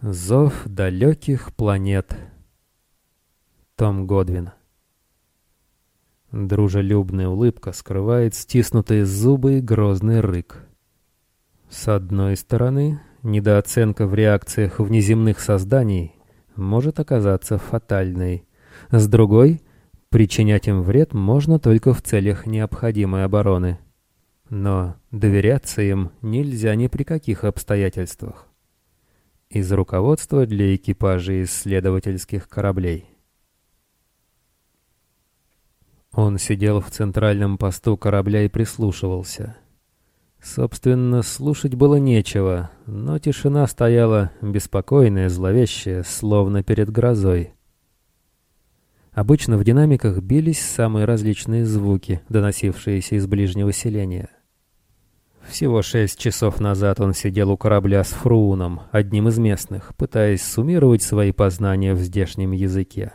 Зов далеких планет. Том Годвин. Дружелюбная улыбка скрывает стиснутые зубы и грозный рык. С одной стороны, недооценка в реакциях внеземных созданий может оказаться фатальной. С другой, причинять им вред можно только в целях необходимой обороны. Но доверяться им нельзя ни при каких обстоятельствах из руководства для экипажей исследовательских кораблей. Он сидел в центральном посту корабля и прислушивался. Собственно, слушать было нечего, но тишина стояла беспокойная, зловещая, словно перед грозой. Обычно в динамиках бились самые различные звуки, доносившиеся из ближнего селения. Всего шесть часов назад он сидел у корабля с Фрууном, одним из местных, пытаясь суммировать свои познания в здешнем языке.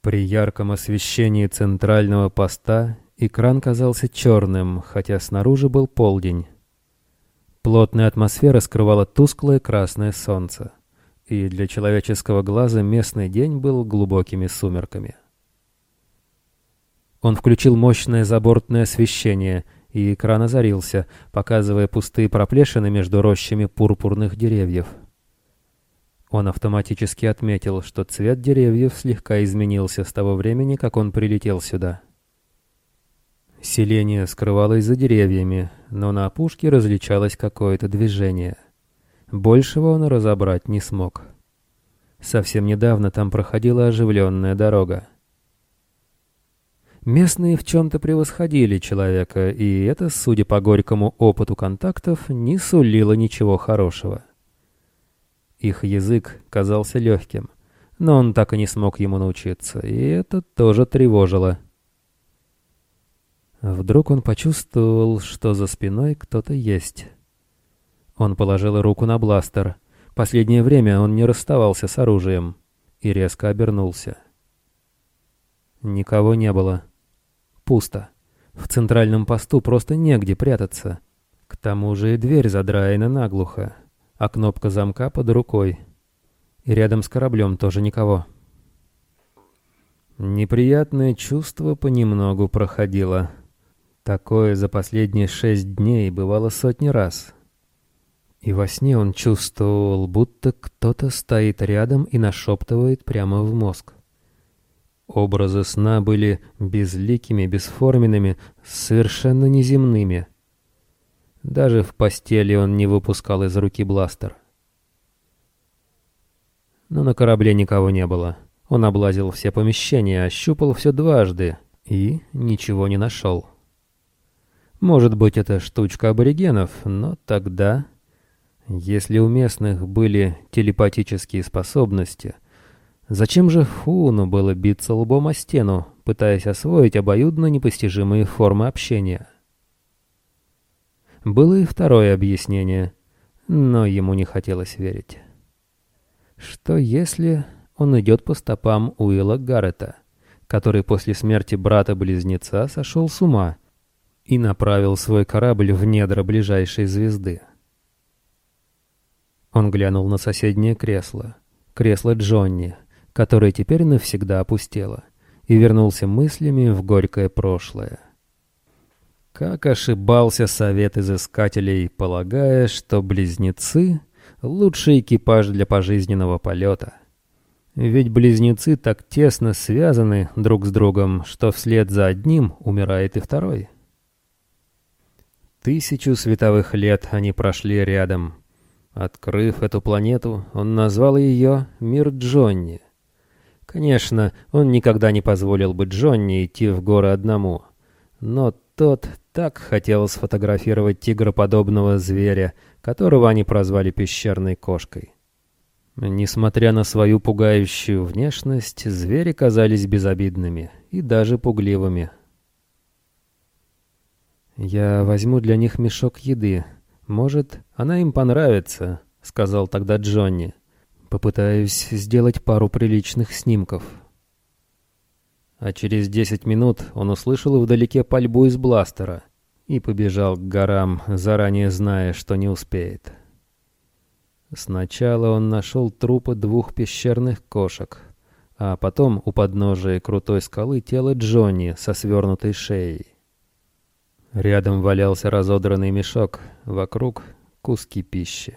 При ярком освещении центрального поста экран казался черным, хотя снаружи был полдень. Плотная атмосфера скрывала тусклое красное солнце, и для человеческого глаза местный день был глубокими сумерками. Он включил мощное забортное освещение — и экран озарился, показывая пустые проплешины между рощами пурпурных деревьев. Он автоматически отметил, что цвет деревьев слегка изменился с того времени, как он прилетел сюда. Селение скрывалось за деревьями, но на опушке различалось какое-то движение. Большего он разобрать не смог. Совсем недавно там проходила оживленная дорога. Местные в чем-то превосходили человека, и это, судя по горькому опыту контактов, не сулило ничего хорошего. Их язык казался легким, но он так и не смог ему научиться, и это тоже тревожило. Вдруг он почувствовал, что за спиной кто-то есть. Он положил руку на бластер. Последнее время он не расставался с оружием и резко обернулся. Никого не было. Пусто. В центральном посту просто негде прятаться. К тому же и дверь задраена наглухо, а кнопка замка под рукой. И рядом с кораблем тоже никого. Неприятное чувство понемногу проходило. Такое за последние шесть дней бывало сотни раз. И во сне он чувствовал, будто кто-то стоит рядом и нашептывает прямо в мозг. Образы сна были безликими, бесформенными, совершенно неземными. Даже в постели он не выпускал из руки бластер. Но на корабле никого не было. Он облазил все помещения, ощупал все дважды и ничего не нашел. Может быть, это штучка аборигенов, но тогда... Если у местных были телепатические способности, Зачем же Фуну было биться лбом о стену, пытаясь освоить обоюдно непостижимые формы общения? Было и второе объяснение, но ему не хотелось верить. Что если он идет по стопам Уилла Гаррета, который после смерти брата-близнеца сошел с ума и направил свой корабль в недра ближайшей звезды? Он глянул на соседнее кресло, кресло Джонни, которое теперь навсегда опустело, и вернулся мыслями в горькое прошлое. Как ошибался совет изыскателей, полагая, что близнецы — лучший экипаж для пожизненного полета. Ведь близнецы так тесно связаны друг с другом, что вслед за одним умирает и второй. Тысячу световых лет они прошли рядом. Открыв эту планету, он назвал ее «Мир Джонни», Конечно, он никогда не позволил бы Джонни идти в горы одному. Но тот так хотел сфотографировать тигроподобного зверя, которого они прозвали пещерной кошкой. Несмотря на свою пугающую внешность, звери казались безобидными и даже пугливыми. «Я возьму для них мешок еды. Может, она им понравится», — сказал тогда Джонни. Попытаюсь сделать пару приличных снимков. А через десять минут он услышал вдалеке пальбу из бластера и побежал к горам, заранее зная, что не успеет. Сначала он нашел трупы двух пещерных кошек, а потом у подножия крутой скалы тело Джонни со свернутой шеей. Рядом валялся разодранный мешок, вокруг куски пищи.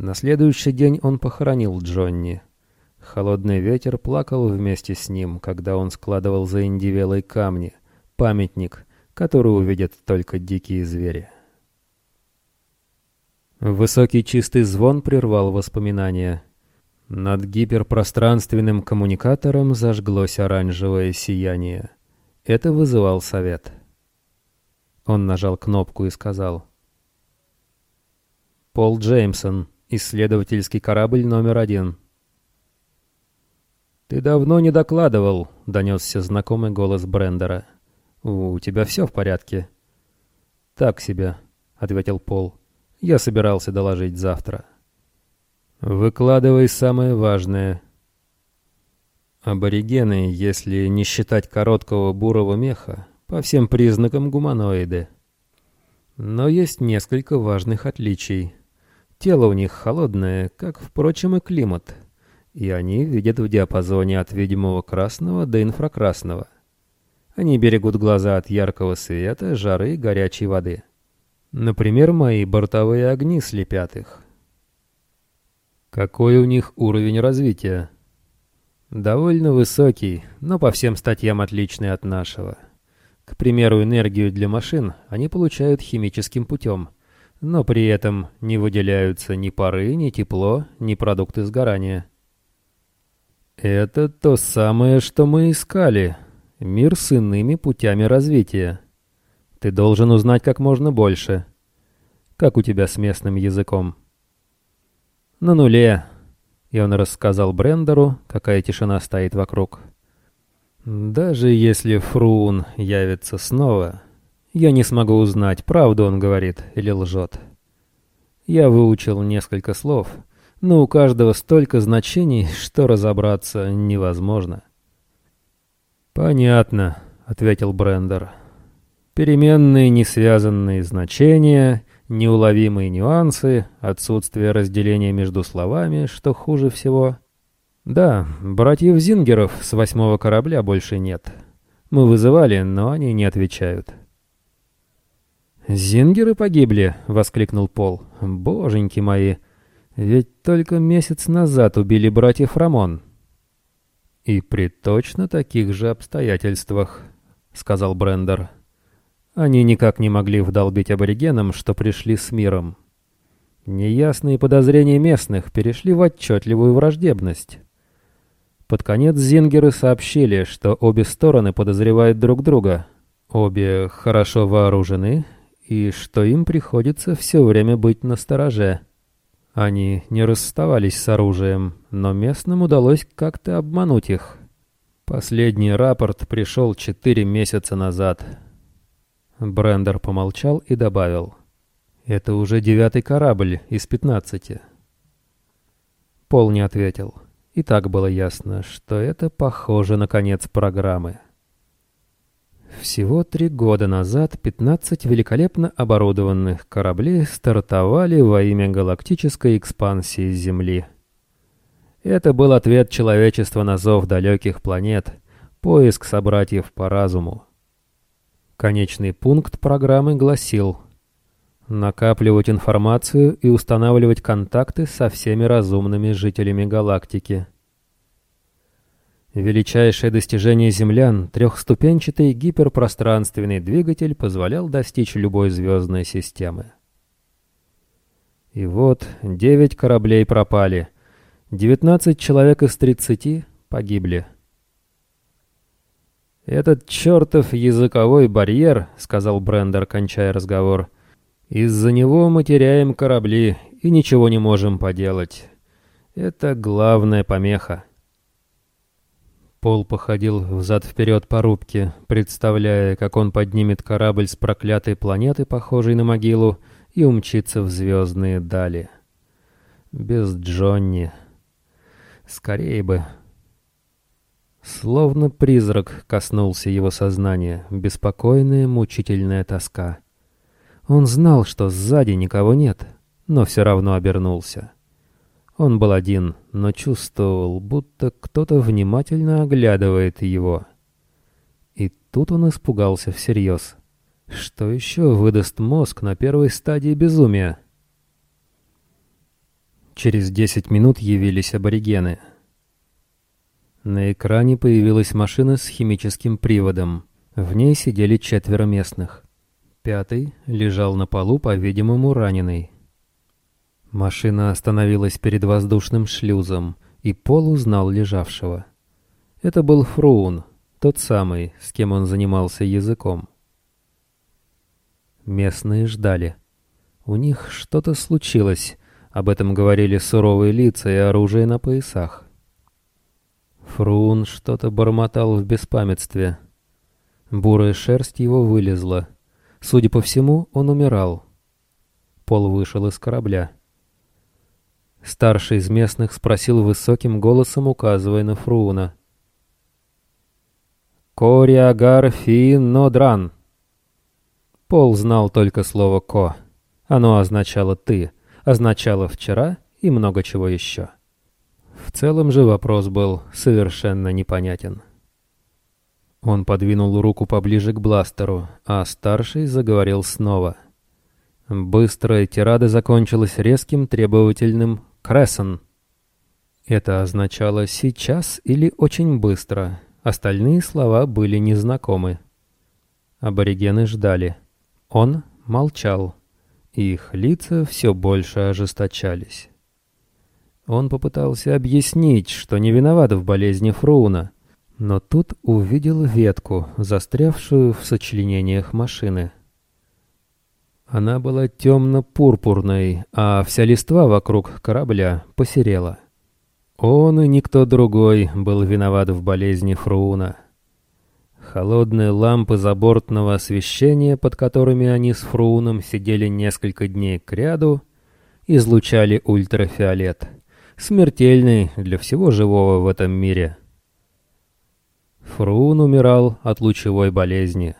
На следующий день он похоронил Джонни. Холодный ветер плакал вместе с ним, когда он складывал за индивелой камни, памятник, который увидят только дикие звери. Высокий чистый звон прервал воспоминания. Над гиперпространственным коммуникатором зажглось оранжевое сияние. Это вызывал совет. Он нажал кнопку и сказал. «Пол Джеймсон, исследовательский корабль номер один». «Ты давно не докладывал», — донесся знакомый голос Брендера. «У тебя все в порядке?» «Так себе», — ответил Пол. Я собирался доложить завтра. Выкладывай самое важное. Аборигены, если не считать короткого бурого меха, по всем признакам гуманоиды. Но есть несколько важных отличий. Тело у них холодное, как, впрочем, и климат, и они видят в диапазоне от видимого красного до инфракрасного. Они берегут глаза от яркого света, жары горячей воды. Например, мои бортовые огни слепят их. Какой у них уровень развития? Довольно высокий, но по всем статьям отличный от нашего. К примеру, энергию для машин они получают химическим путем, но при этом не выделяются ни пары, ни тепло, ни продукты сгорания. Это то самое, что мы искали. Мир с иными путями развития. Ты должен узнать как можно больше. Как у тебя с местным языком? На нуле. И он рассказал Брендеру, какая тишина стоит вокруг. Даже если Фрун явится снова, я не смогу узнать, правду он говорит или лжет. Я выучил несколько слов, но у каждого столько значений, что разобраться невозможно. «Понятно», — ответил Брендер. Переменные несвязанные значения, неуловимые нюансы, отсутствие разделения между словами, что хуже всего. Да, братьев Зингеров с восьмого корабля больше нет. Мы вызывали, но они не отвечают. «Зингеры погибли!» — воскликнул Пол. «Боженьки мои! Ведь только месяц назад убили братьев Рамон». «И при точно таких же обстоятельствах», — сказал Брендер. Они никак не могли вдолбить аборигенам, что пришли с миром. Неясные подозрения местных перешли в отчетливую враждебность. Под конец зингеры сообщили, что обе стороны подозревают друг друга, обе хорошо вооружены, и что им приходится все время быть настороже. Они не расставались с оружием, но местным удалось как-то обмануть их. Последний рапорт пришел четыре месяца назад — Брендер помолчал и добавил. «Это уже девятый корабль из пятнадцати». Пол не ответил. И так было ясно, что это похоже на конец программы. Всего три года назад 15 великолепно оборудованных кораблей стартовали во имя галактической экспансии Земли. Это был ответ человечества на зов далеких планет, поиск собратьев по разуму. Конечный пункт программы гласил накапливать информацию и устанавливать контакты со всеми разумными жителями галактики. Величайшее достижение землян, трехступенчатый гиперпространственный двигатель позволял достичь любой звездной системы. И вот девять кораблей пропали, девятнадцать человек из тридцати погибли. «Этот чертов языковой барьер», — сказал Брендер, кончая разговор, — «из-за него мы теряем корабли и ничего не можем поделать. Это главная помеха». Пол походил взад-вперед по рубке, представляя, как он поднимет корабль с проклятой планеты, похожей на могилу, и умчится в звездные дали. Без Джонни. Скорее бы. Словно призрак коснулся его сознания, беспокойная, мучительная тоска. Он знал, что сзади никого нет, но все равно обернулся. Он был один, но чувствовал, будто кто-то внимательно оглядывает его. И тут он испугался всерьез. Что еще выдаст мозг на первой стадии безумия? Через десять минут явились аборигены. На экране появилась машина с химическим приводом. В ней сидели четверо местных. Пятый лежал на полу, по-видимому, раненый. Машина остановилась перед воздушным шлюзом, и Пол узнал лежавшего. Это был Фруун, тот самый, с кем он занимался языком. Местные ждали. У них что-то случилось, об этом говорили суровые лица и оружие на поясах. Фруун что-то бормотал в беспамятстве. Бурая шерсть его вылезла. Судя по всему, он умирал. Пол вышел из корабля. Старший из местных спросил высоким голосом, указывая на Фруна. «Кориагар фи нодран». Пол знал только слово «ко». Оно означало «ты», означало «вчера» и много чего еще. В целом же вопрос был совершенно непонятен. Он подвинул руку поближе к бластеру, а старший заговорил снова. Быстрая тирада закончилась резким требовательным Крессон. Это означало «сейчас» или «очень быстро». Остальные слова были незнакомы. Аборигены ждали. Он молчал. Их лица все больше ожесточались. Он попытался объяснить, что не виноват в болезни Фруна, но тут увидел ветку, застрявшую в сочленениях машины. Она была темно-пурпурной, а вся листва вокруг корабля посерела. Он и никто другой был виноват в болезни Фруна. Холодные лампы забортного освещения, под которыми они с Фруном сидели несколько дней кряду, излучали ультрафиолет, смертельный для всего живого в этом мире. Фрун умирал от лучевой болезни —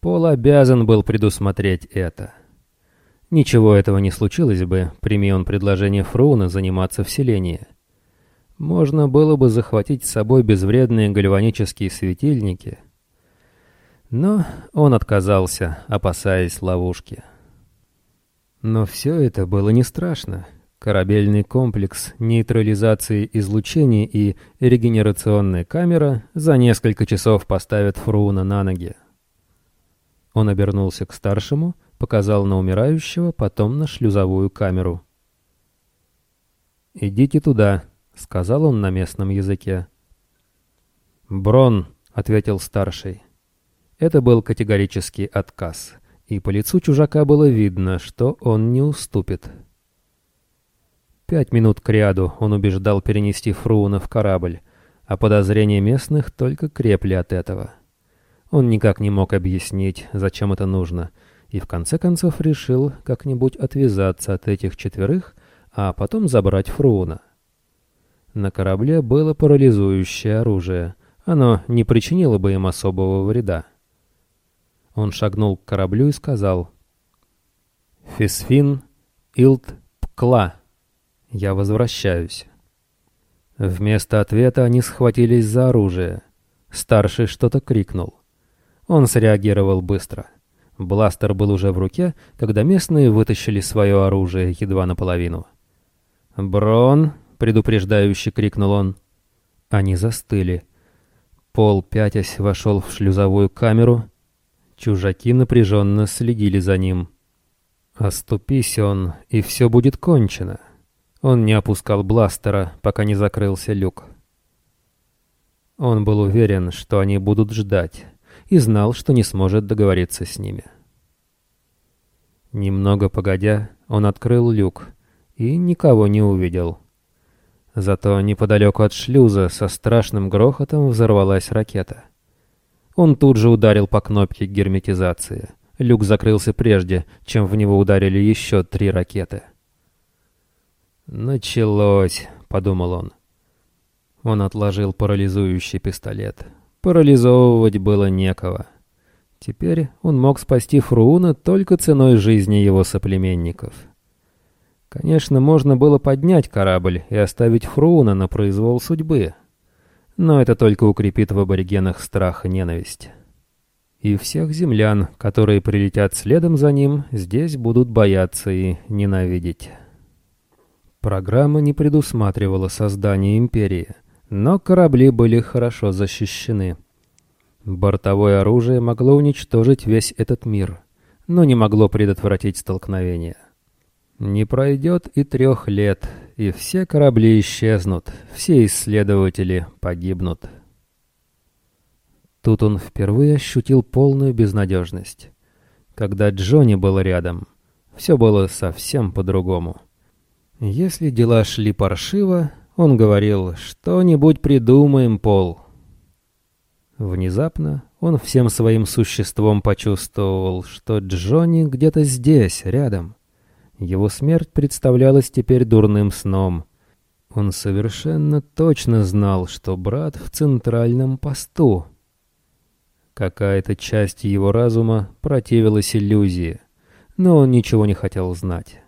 Пол обязан был предусмотреть это. Ничего этого не случилось бы, прими он предложение Фруна заниматься вселением. Можно было бы захватить с собой безвредные гальванические светильники. Но он отказался, опасаясь ловушки. Но все это было не страшно. Корабельный комплекс нейтрализации излучений и регенерационная камера за несколько часов поставят Фруна на ноги. Он обернулся к старшему, показал на умирающего, потом на шлюзовую камеру. «Идите туда», — сказал он на местном языке. «Брон», — ответил старший. Это был категорический отказ, и по лицу чужака было видно, что он не уступит. Пять минут к ряду он убеждал перенести Фруна в корабль, а подозрения местных только крепли от этого. Он никак не мог объяснить, зачем это нужно, и в конце концов решил как-нибудь отвязаться от этих четверых, а потом забрать Фруна. На корабле было парализующее оружие. Оно не причинило бы им особого вреда. Он шагнул к кораблю и сказал «Фисфин Илт Пкла, я возвращаюсь». Вместо ответа они схватились за оружие. Старший что-то крикнул. Он среагировал быстро. Бластер был уже в руке, когда местные вытащили свое оружие едва наполовину. «Брон!» — предупреждающе крикнул он. Они застыли. Пол, пятясь, вошел в шлюзовую камеру. Чужаки напряженно следили за ним. Оступись он, и все будет кончено. Он не опускал бластера, пока не закрылся люк. Он был уверен, что они будут ждать и знал, что не сможет договориться с ними. Немного погодя, он открыл люк и никого не увидел. Зато неподалеку от шлюза со страшным грохотом взорвалась ракета. Он тут же ударил по кнопке герметизации. Люк закрылся прежде, чем в него ударили еще три ракеты. «Началось», — подумал он. Он отложил парализующий пистолет. Парализовывать было некого. Теперь он мог спасти Фруна только ценой жизни его соплеменников. Конечно, можно было поднять корабль и оставить Фруна на произвол судьбы. Но это только укрепит в аборигенах страх и ненависть. И всех землян, которые прилетят следом за ним, здесь будут бояться и ненавидеть. Программа не предусматривала создание империи, но корабли были хорошо защищены. Бортовое оружие могло уничтожить весь этот мир, но не могло предотвратить столкновение. Не пройдет и трех лет, и все корабли исчезнут, все исследователи погибнут. Тут он впервые ощутил полную безнадежность. Когда Джонни был рядом, все было совсем по-другому. Если дела шли паршиво, он говорил «что-нибудь придумаем, Пол». Внезапно он всем своим существом почувствовал, что Джонни где-то здесь, рядом. Его смерть представлялась теперь дурным сном. Он совершенно точно знал, что брат в центральном посту. Какая-то часть его разума противилась иллюзии, но он ничего не хотел знать.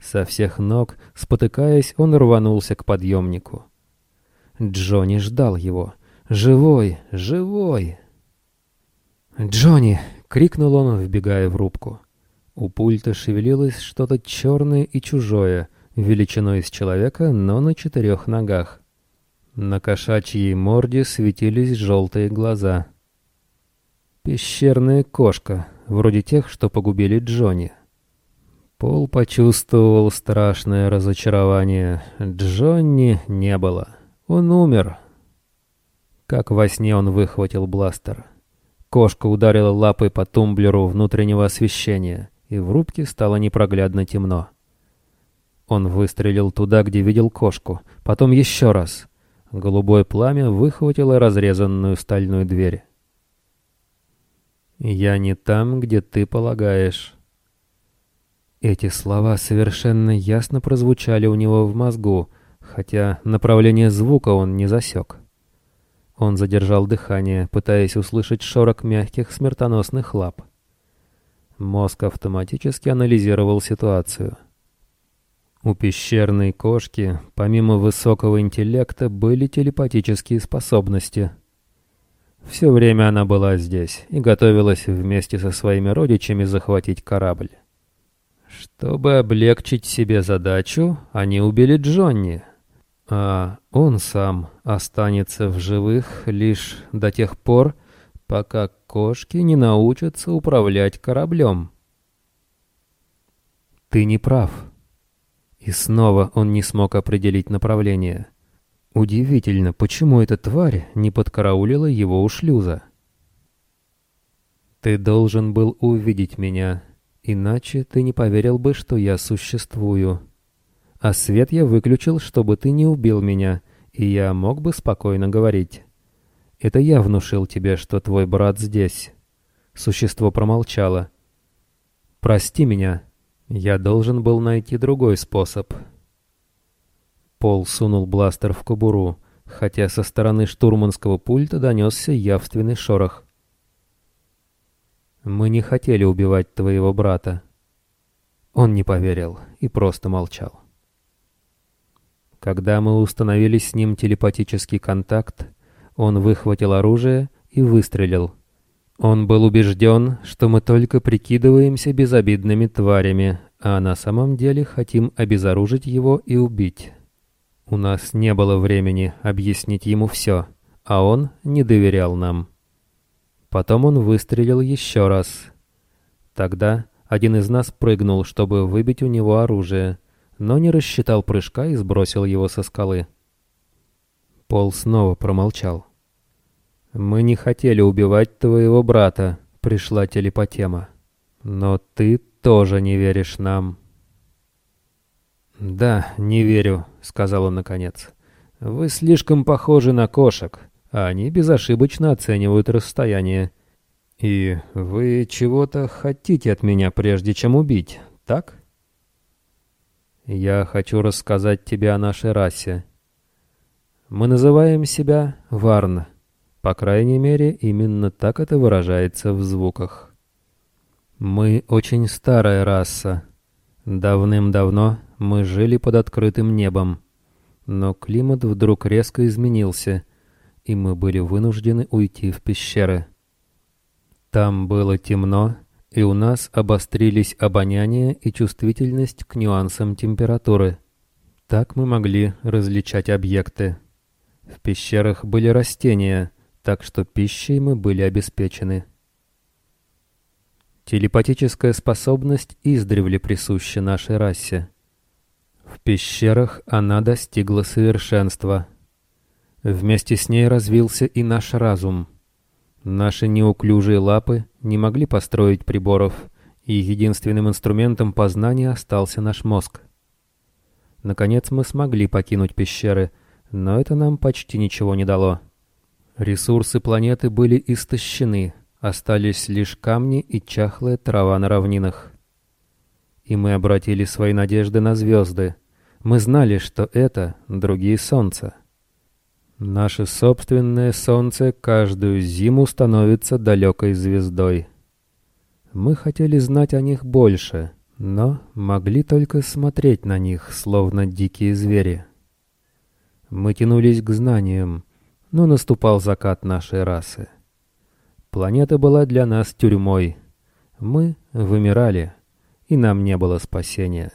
Со всех ног, спотыкаясь, он рванулся к подъемнику. Джонни ждал его. «Живой! Живой!» «Джонни!» — крикнул он, вбегая в рубку. У пульта шевелилось что-то черное и чужое, величиной с человека, но на четырех ногах. На кошачьей морде светились желтые глаза. Пещерная кошка, вроде тех, что погубили Джонни. Пол почувствовал страшное разочарование. Джонни не было. Он умер. Как во сне он выхватил бластер. Кошка ударила лапой по тумблеру внутреннего освещения и в рубке стало непроглядно темно. Он выстрелил туда, где видел кошку, потом еще раз. Голубое пламя выхватило разрезанную стальную дверь. «Я не там, где ты полагаешь». Эти слова совершенно ясно прозвучали у него в мозгу, хотя направление звука он не засек. Он задержал дыхание, пытаясь услышать шорох мягких смертоносных лап. Мозг автоматически анализировал ситуацию. У пещерной кошки, помимо высокого интеллекта, были телепатические способности. Все время она была здесь и готовилась вместе со своими родичами захватить корабль. Чтобы облегчить себе задачу, они убили Джонни, а он сам останется в живых лишь до тех пор, пока кошки не научатся управлять кораблем. Ты не прав. И снова он не смог определить направление. Удивительно, почему эта тварь не подкараулила его у шлюза. Ты должен был увидеть меня, иначе ты не поверил бы, что я существую. А свет я выключил, чтобы ты не убил меня, и я мог бы спокойно говорить. Это я внушил тебе, что твой брат здесь. Существо промолчало. Прости меня. Я должен был найти другой способ. Пол сунул бластер в кобуру, хотя со стороны штурманского пульта донесся явственный шорох. «Мы не хотели убивать твоего брата». Он не поверил и просто молчал. Когда мы установили с ним телепатический контакт, он выхватил оружие и выстрелил. Он был убежден, что мы только прикидываемся безобидными тварями, а на самом деле хотим обезоружить его и убить. У нас не было времени объяснить ему все, а он не доверял нам. Потом он выстрелил еще раз. Тогда один из нас прыгнул, чтобы выбить у него оружие, но не рассчитал прыжка и сбросил его со скалы. Пол снова промолчал. «Мы не хотели убивать твоего брата», — пришла телепатема. «Но ты тоже не веришь нам». «Да, не верю», — сказал он наконец. «Вы слишком похожи на кошек, они безошибочно оценивают расстояние. И вы чего-то хотите от меня, прежде чем убить, так?» «Я хочу рассказать тебе о нашей расе. Мы называем себя Варн». По крайней мере, именно так это выражается в звуках. Мы очень старая раса. Давным-давно мы жили под открытым небом, но климат вдруг резко изменился, и мы были вынуждены уйти в пещеры. Там было темно, и у нас обострились обоняние и чувствительность к нюансам температуры. Так мы могли различать объекты. В пещерах были растения, так что пищей мы были обеспечены. Телепатическая способность издревле присуща нашей расе. В пещерах она достигла совершенства. Вместе с ней развился и наш разум — Наши неуклюжие лапы не могли построить приборов, и единственным инструментом познания остался наш мозг. Наконец мы смогли покинуть пещеры, но это нам почти ничего не дало. Ресурсы планеты были истощены, остались лишь камни и чахлая трава на равнинах. И мы обратили свои надежды на звезды. Мы знали, что это другие солнца. Наше собственное солнце каждую зиму становится далекой звездой. Мы хотели знать о них больше, но могли только смотреть на них, словно дикие звери. Мы тянулись к знаниям, но наступал закат нашей расы. Планета была для нас тюрьмой. Мы вымирали, и нам не было спасения.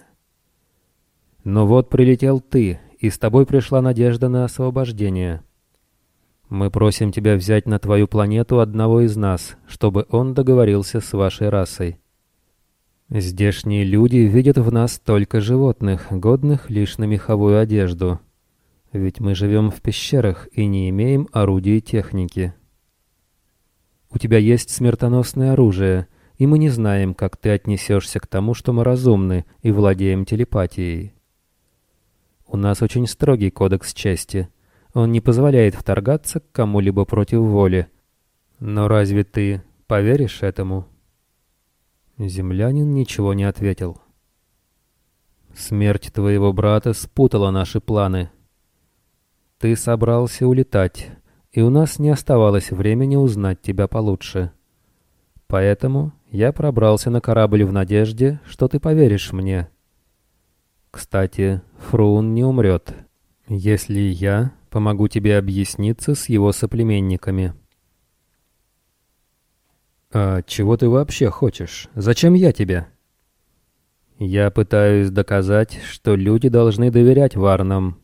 Но вот прилетел ты и с тобой пришла надежда на освобождение. Мы просим тебя взять на твою планету одного из нас, чтобы он договорился с вашей расой. Здешние люди видят в нас только животных, годных лишь на меховую одежду. Ведь мы живем в пещерах и не имеем орудий техники. У тебя есть смертоносное оружие, и мы не знаем, как ты отнесешься к тому, что мы разумны и владеем телепатией. У нас очень строгий кодекс чести. Он не позволяет вторгаться к кому-либо против воли. Но разве ты поверишь этому?» Землянин ничего не ответил. «Смерть твоего брата спутала наши планы. Ты собрался улетать, и у нас не оставалось времени узнать тебя получше. Поэтому я пробрался на корабль в надежде, что ты поверишь мне, кстати, Фрун не умрет, если я помогу тебе объясниться с его соплеменниками. «А чего ты вообще хочешь? Зачем я тебе?» «Я пытаюсь доказать, что люди должны доверять Варнам.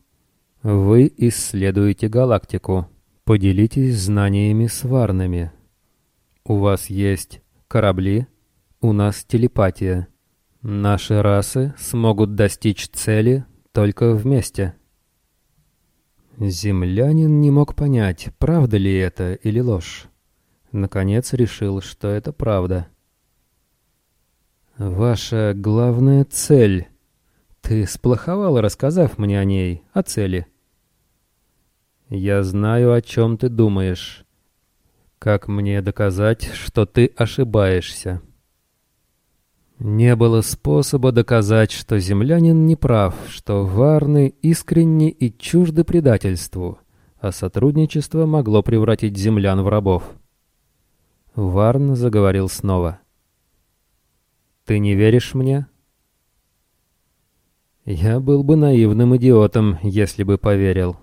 Вы исследуете галактику. Поделитесь знаниями с Варнами. У вас есть корабли, у нас телепатия. Наши расы смогут достичь цели только вместе. Землянин не мог понять, правда ли это или ложь. Наконец решил, что это правда. «Ваша главная цель. Ты сплоховал, рассказав мне о ней, о цели». «Я знаю, о чем ты думаешь. Как мне доказать, что ты ошибаешься?» Не было способа доказать, что землянин не прав, что варны искренни и чужды предательству, а сотрудничество могло превратить землян в рабов. Варн заговорил снова. «Ты не веришь мне?» «Я был бы наивным идиотом, если бы поверил».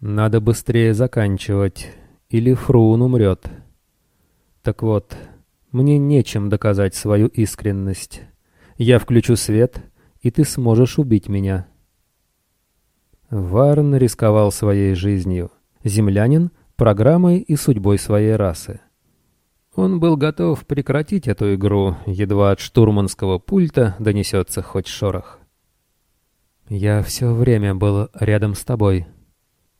«Надо быстрее заканчивать, или Фрун умрет». «Так вот...» Мне нечем доказать свою искренность. Я включу свет, и ты сможешь убить меня. Варн рисковал своей жизнью. Землянин — программой и судьбой своей расы. Он был готов прекратить эту игру, едва от штурманского пульта донесется хоть шорох. «Я все время был рядом с тобой».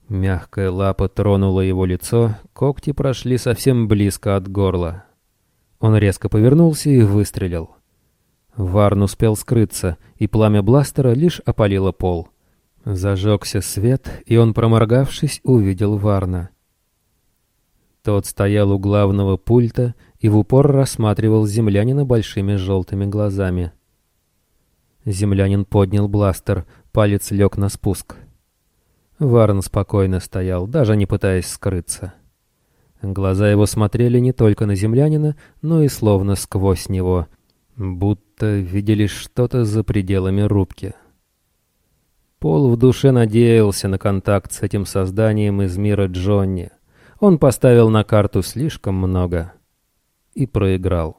Мягкая лапа тронула его лицо, когти прошли совсем близко от горла. Он резко повернулся и выстрелил. Варн успел скрыться, и пламя бластера лишь опалило пол. Зажегся свет, и он, проморгавшись, увидел Варна. Тот стоял у главного пульта и в упор рассматривал землянина большими желтыми глазами. Землянин поднял бластер, палец лег на спуск. Варн спокойно стоял, даже не пытаясь скрыться. Глаза его смотрели не только на землянина, но и словно сквозь него, будто видели что-то за пределами рубки. Пол в душе надеялся на контакт с этим созданием из мира Джонни. Он поставил на карту слишком много и проиграл.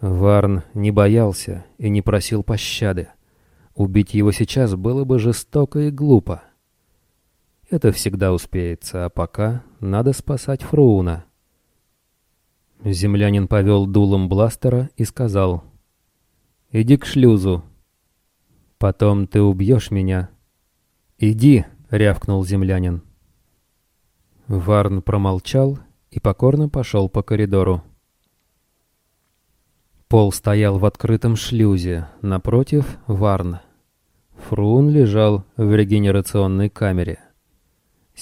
Варн не боялся и не просил пощады. Убить его сейчас было бы жестоко и глупо. Это всегда успеется, а пока надо спасать Фрууна. Землянин повел дулом бластера и сказал, «Иди к шлюзу. Потом ты убьешь меня». «Иди!» — рявкнул землянин. Варн промолчал и покорно пошел по коридору. Пол стоял в открытом шлюзе, напротив — Варн. Фрун лежал в регенерационной камере.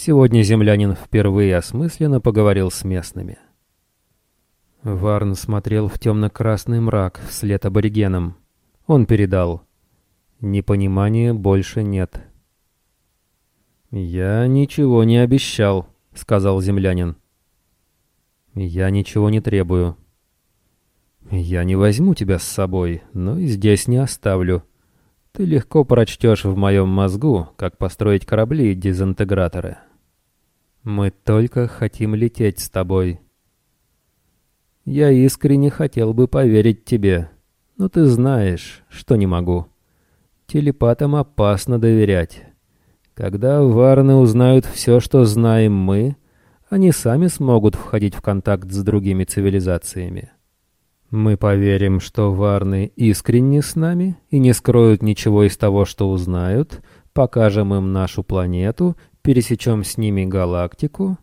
Сегодня землянин впервые осмысленно поговорил с местными. Варн смотрел в темно-красный мрак вслед аборигенам. Он передал. «Непонимания больше нет». «Я ничего не обещал», — сказал землянин. «Я ничего не требую». «Я не возьму тебя с собой, но и здесь не оставлю. Ты легко прочтешь в моем мозгу, как построить корабли и дезинтеграторы. Мы только хотим лететь с тобой». «Я искренне хотел бы поверить тебе, но ты знаешь, что не могу. Телепатам опасно доверять. Когда варны узнают все, что знаем мы, они сами смогут входить в контакт с другими цивилизациями». Мы поверим, что варны искренни с нами и не скроют ничего из того, что узнают, покажем им нашу планету, пересечем с ними галактику.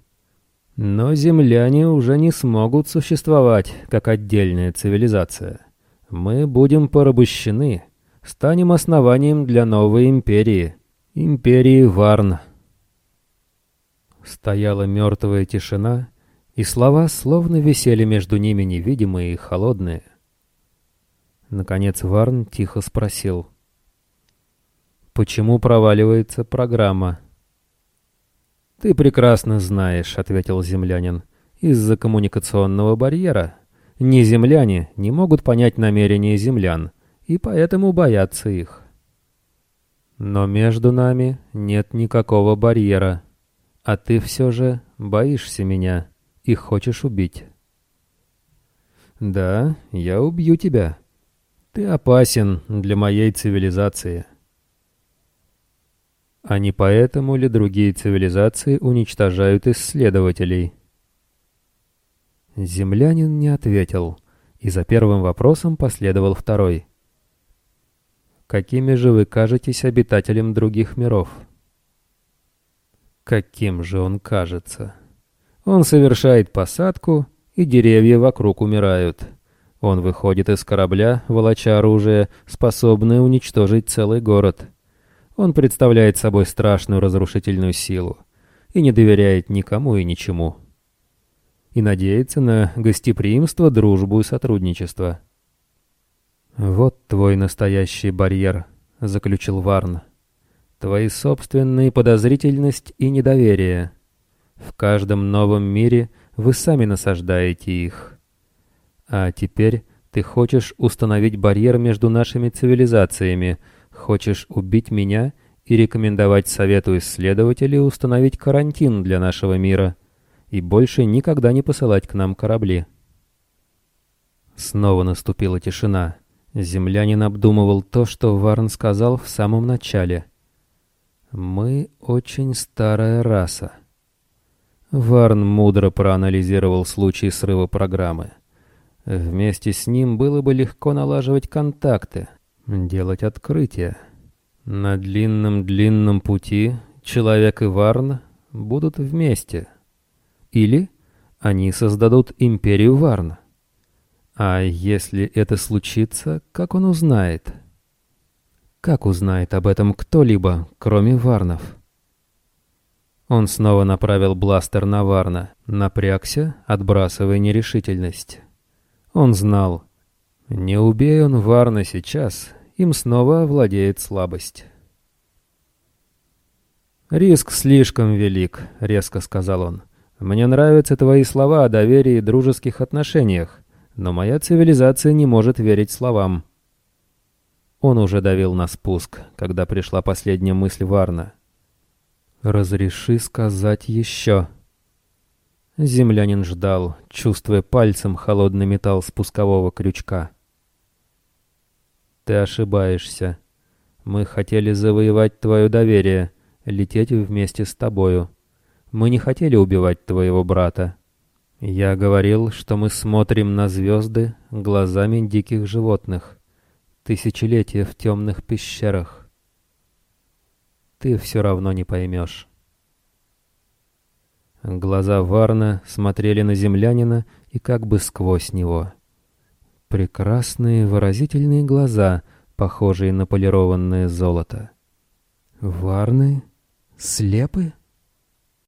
Но земляне уже не смогут существовать как отдельная цивилизация. Мы будем порабощены, станем основанием для новой империи, империи Варн. Стояла мертвая тишина, и слова словно висели между ними невидимые и холодные. Наконец Варн тихо спросил. «Почему проваливается программа?» «Ты прекрасно знаешь», — ответил землянин, — «из-за коммуникационного барьера. Ни земляне не могут понять намерения землян, и поэтому боятся их». «Но между нами нет никакого барьера, а ты все же боишься меня» и хочешь убить. Да, я убью тебя. Ты опасен для моей цивилизации. А не поэтому ли другие цивилизации уничтожают исследователей? Землянин не ответил, и за первым вопросом последовал второй. Какими же вы кажетесь обитателям других миров? Каким же он кажется? Он совершает посадку, и деревья вокруг умирают. Он выходит из корабля, волоча оружие, способное уничтожить целый город. Он представляет собой страшную разрушительную силу и не доверяет никому и ничему. И надеется на гостеприимство, дружбу и сотрудничество. «Вот твой настоящий барьер», — заключил Варн. «Твои собственные подозрительность и недоверие». В каждом новом мире вы сами насаждаете их. А теперь ты хочешь установить барьер между нашими цивилизациями, хочешь убить меня и рекомендовать Совету исследователей установить карантин для нашего мира и больше никогда не посылать к нам корабли. Снова наступила тишина. Землянин обдумывал то, что Варн сказал в самом начале. «Мы очень старая раса». Варн мудро проанализировал случай срыва программы. Вместе с ним было бы легко налаживать контакты, делать открытия. На длинном-длинном пути человек и Варн будут вместе. Или они создадут империю Варн. А если это случится, как он узнает? Как узнает об этом кто-либо, кроме Варнов? Он снова направил бластер на Варна, напрягся, отбрасывая нерешительность. Он знал, не убей он Варна сейчас, им снова овладеет слабость. «Риск слишком велик», — резко сказал он. «Мне нравятся твои слова о доверии и дружеских отношениях, Но моя цивилизация не может верить словам. Он уже давил на спуск, когда пришла последняя мысль Варна. «Разреши сказать еще». Землянин ждал, чувствуя пальцем холодный металл спускового крючка. «Ты ошибаешься. Мы хотели завоевать твое доверие, лететь вместе с тобою. Мы не хотели убивать твоего брата. Я говорил, что мы смотрим на звезды глазами диких животных. Тысячелетия в темных пещерах. Ты все равно не поймешь». Глаза Варна смотрели на землянина и как бы сквозь него. Прекрасные выразительные глаза, похожие на полированное золото. «Варны? Слепы?»